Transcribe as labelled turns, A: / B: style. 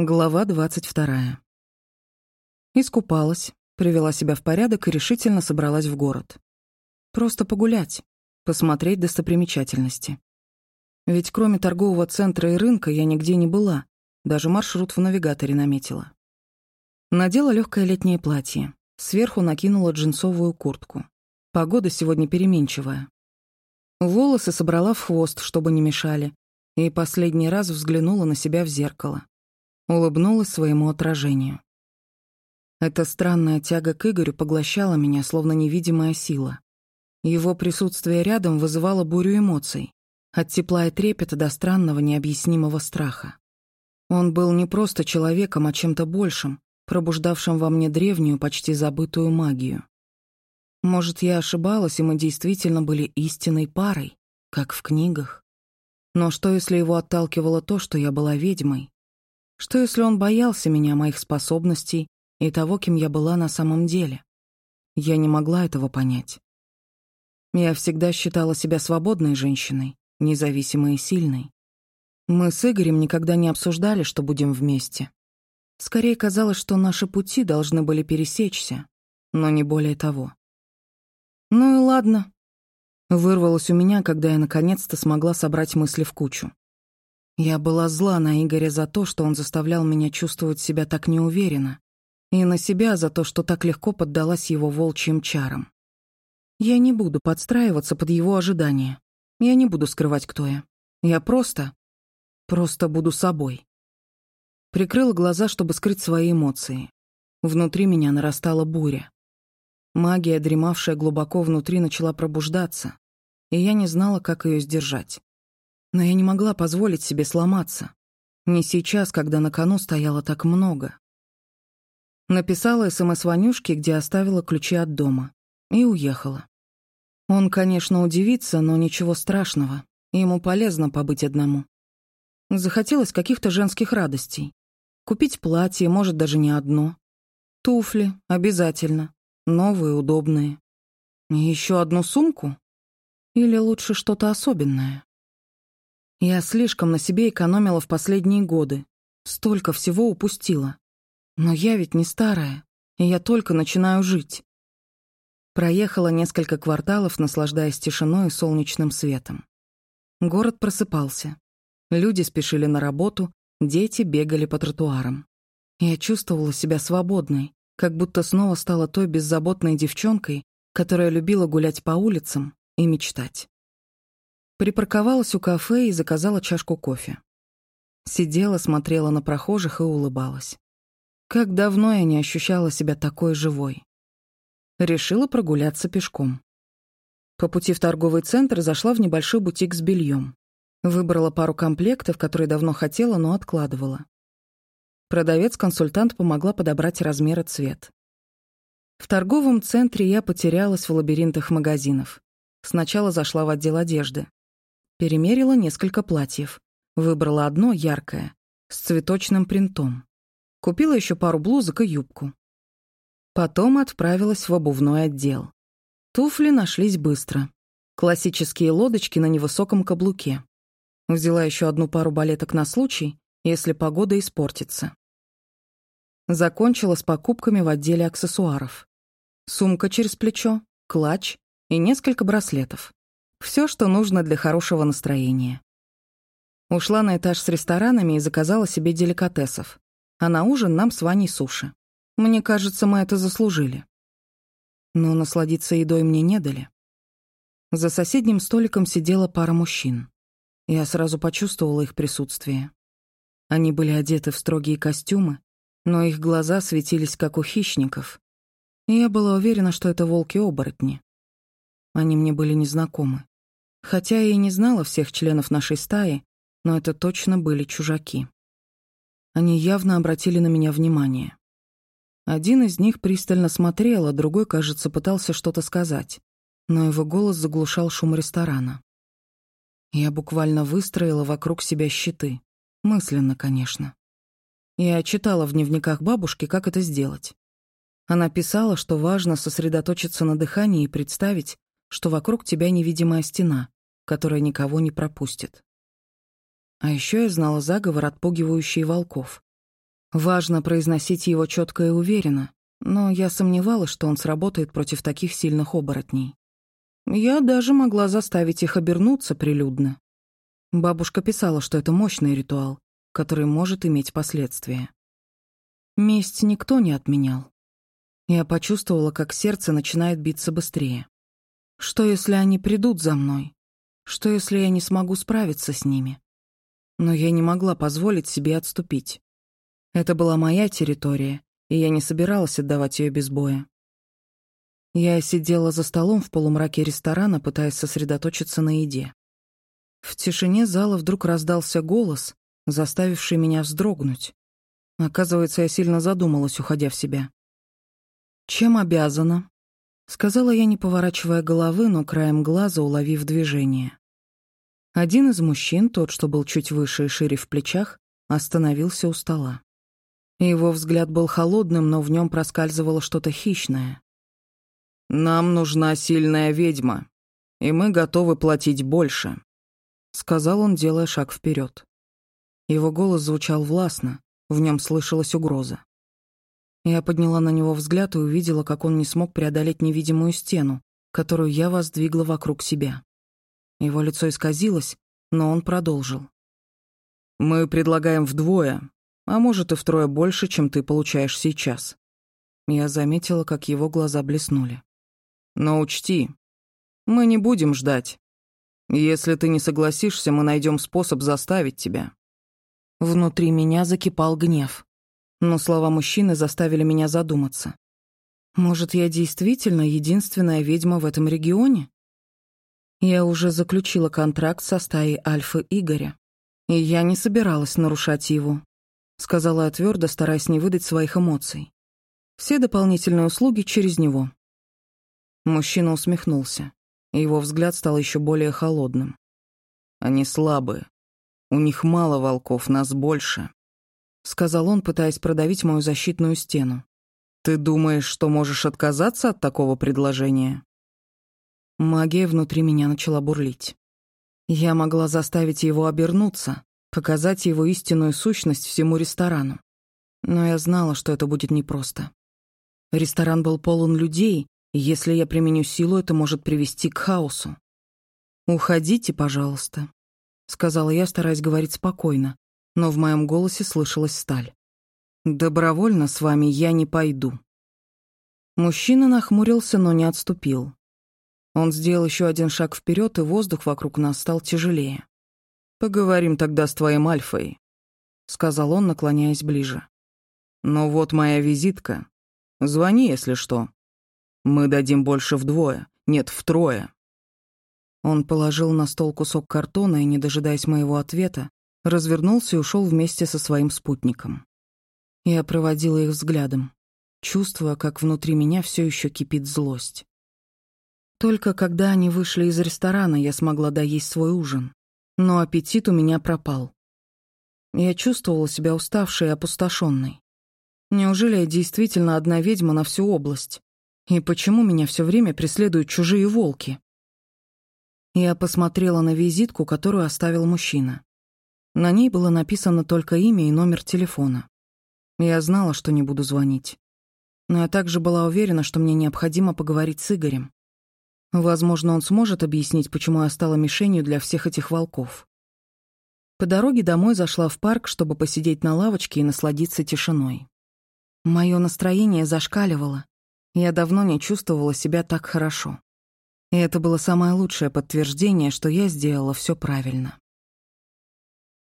A: Глава двадцать вторая. Искупалась, привела себя в порядок и решительно собралась в город. Просто погулять, посмотреть достопримечательности. Ведь кроме торгового центра и рынка я нигде не была, даже маршрут в навигаторе наметила. Надела легкое летнее платье, сверху накинула джинсовую куртку. Погода сегодня переменчивая. Волосы собрала в хвост, чтобы не мешали, и последний раз взглянула на себя в зеркало. Улыбнулась своему отражению. Эта странная тяга к Игорю поглощала меня, словно невидимая сила. Его присутствие рядом вызывало бурю эмоций, от тепла и трепета до странного необъяснимого страха. Он был не просто человеком, а чем-то большим, пробуждавшим во мне древнюю, почти забытую магию. Может, я ошибалась, и мы действительно были истинной парой, как в книгах. Но что, если его отталкивало то, что я была ведьмой? Что, если он боялся меня, моих способностей и того, кем я была на самом деле? Я не могла этого понять. Я всегда считала себя свободной женщиной, независимой и сильной. Мы с Игорем никогда не обсуждали, что будем вместе. Скорее казалось, что наши пути должны были пересечься, но не более того. Ну и ладно. Вырвалось у меня, когда я наконец-то смогла собрать мысли в кучу. Я была зла на Игоря за то, что он заставлял меня чувствовать себя так неуверенно, и на себя за то, что так легко поддалась его волчьим чарам. Я не буду подстраиваться под его ожидания. Я не буду скрывать, кто я. Я просто... просто буду собой. Прикрыла глаза, чтобы скрыть свои эмоции. Внутри меня нарастала буря. Магия, дремавшая глубоко внутри, начала пробуждаться, и я не знала, как ее сдержать. Но я не могла позволить себе сломаться. Не сейчас, когда на кону стояло так много. Написала СМС Ванюшке, где оставила ключи от дома, и уехала. Он, конечно, удивится, но ничего страшного. Ему полезно побыть одному. Захотелось каких-то женских радостей. Купить платье, может, даже не одно. Туфли, обязательно. Новые, удобные. Еще одну сумку? Или лучше что-то особенное? Я слишком на себе экономила в последние годы. Столько всего упустила. Но я ведь не старая, и я только начинаю жить. Проехала несколько кварталов, наслаждаясь тишиной и солнечным светом. Город просыпался. Люди спешили на работу, дети бегали по тротуарам. Я чувствовала себя свободной, как будто снова стала той беззаботной девчонкой, которая любила гулять по улицам и мечтать. Припарковалась у кафе и заказала чашку кофе. Сидела, смотрела на прохожих и улыбалась. Как давно я не ощущала себя такой живой. Решила прогуляться пешком. По пути в торговый центр зашла в небольшой бутик с бельем. Выбрала пару комплектов, которые давно хотела, но откладывала. Продавец-консультант помогла подобрать размер и цвет. В торговом центре я потерялась в лабиринтах магазинов. Сначала зашла в отдел одежды. Перемерила несколько платьев. Выбрала одно яркое, с цветочным принтом. Купила еще пару блузок и юбку. Потом отправилась в обувной отдел. Туфли нашлись быстро. Классические лодочки на невысоком каблуке. Взяла еще одну пару балеток на случай, если погода испортится. Закончила с покупками в отделе аксессуаров. Сумка через плечо, клатч и несколько браслетов. Все, что нужно для хорошего настроения. Ушла на этаж с ресторанами и заказала себе деликатесов. А на ужин нам с Ваней суши. Мне кажется, мы это заслужили. Но насладиться едой мне не дали. За соседним столиком сидела пара мужчин. Я сразу почувствовала их присутствие. Они были одеты в строгие костюмы, но их глаза светились, как у хищников. И я была уверена, что это волки-оборотни. Они мне были незнакомы. Хотя я и не знала всех членов нашей стаи, но это точно были чужаки. Они явно обратили на меня внимание. Один из них пристально смотрел, а другой, кажется, пытался что-то сказать, но его голос заглушал шум ресторана. Я буквально выстроила вокруг себя щиты. Мысленно, конечно. Я читала в дневниках бабушки, как это сделать. Она писала, что важно сосредоточиться на дыхании и представить, что вокруг тебя невидимая стена, которая никого не пропустит. А еще я знала заговор, отпугивающий волков. Важно произносить его четко и уверенно, но я сомневалась, что он сработает против таких сильных оборотней. Я даже могла заставить их обернуться прилюдно. Бабушка писала, что это мощный ритуал, который может иметь последствия. Месть никто не отменял. Я почувствовала, как сердце начинает биться быстрее. Что, если они придут за мной? Что, если я не смогу справиться с ними? Но я не могла позволить себе отступить. Это была моя территория, и я не собиралась отдавать ее без боя. Я сидела за столом в полумраке ресторана, пытаясь сосредоточиться на еде. В тишине зала вдруг раздался голос, заставивший меня вздрогнуть. Оказывается, я сильно задумалась, уходя в себя. «Чем обязана?» — сказала я, не поворачивая головы, но краем глаза уловив движение. Один из мужчин, тот, что был чуть выше и шире в плечах, остановился у стола. Его взгляд был холодным, но в нем проскальзывало что-то хищное. «Нам нужна сильная ведьма, и мы готовы платить больше», — сказал он, делая шаг вперед. Его голос звучал властно, в нем слышалась угроза. Я подняла на него взгляд и увидела, как он не смог преодолеть невидимую стену, которую я воздвигла вокруг себя. Его лицо исказилось, но он продолжил. «Мы предлагаем вдвое, а может и втрое больше, чем ты получаешь сейчас». Я заметила, как его глаза блеснули. Но учти, мы не будем ждать. Если ты не согласишься, мы найдем способ заставить тебя». Внутри меня закипал гнев. Но слова мужчины заставили меня задуматься. Может, я действительно единственная ведьма в этом регионе? Я уже заключила контракт со стаей Альфы Игоря, и я не собиралась нарушать его, сказала я твердо, стараясь не выдать своих эмоций. Все дополнительные услуги через него. Мужчина усмехнулся. Его взгляд стал еще более холодным. «Они слабые. У них мало волков, нас больше», — сказал он, пытаясь продавить мою защитную стену. «Ты думаешь, что можешь отказаться от такого предложения?» Магия внутри меня начала бурлить. Я могла заставить его обернуться, показать его истинную сущность всему ресторану. Но я знала, что это будет непросто. Ресторан был полон людей, если я применю силу, это может привести к хаосу. «Уходите, пожалуйста», — сказала я, стараясь говорить спокойно, но в моем голосе слышалась сталь. «Добровольно с вами я не пойду». Мужчина нахмурился, но не отступил. Он сделал еще один шаг вперед, и воздух вокруг нас стал тяжелее. «Поговорим тогда с твоим Альфой», — сказал он, наклоняясь ближе. «Но вот моя визитка. Звони, если что». Мы дадим больше вдвое, нет, втрое. Он положил на стол кусок картона и, не дожидаясь моего ответа, развернулся и ушел вместе со своим спутником. Я проводила их взглядом, чувствуя, как внутри меня все еще кипит злость. Только когда они вышли из ресторана, я смогла доесть свой ужин, но аппетит у меня пропал. Я чувствовала себя уставшей и опустошенной. Неужели я действительно одна ведьма на всю область? И почему меня все время преследуют чужие волки? Я посмотрела на визитку, которую оставил мужчина. На ней было написано только имя и номер телефона. Я знала, что не буду звонить. Но я также была уверена, что мне необходимо поговорить с Игорем. Возможно, он сможет объяснить, почему я стала мишенью для всех этих волков. По дороге домой зашла в парк, чтобы посидеть на лавочке и насладиться тишиной. Мое настроение зашкаливало, я давно не чувствовала себя так хорошо. И это было самое лучшее подтверждение, что я сделала все правильно.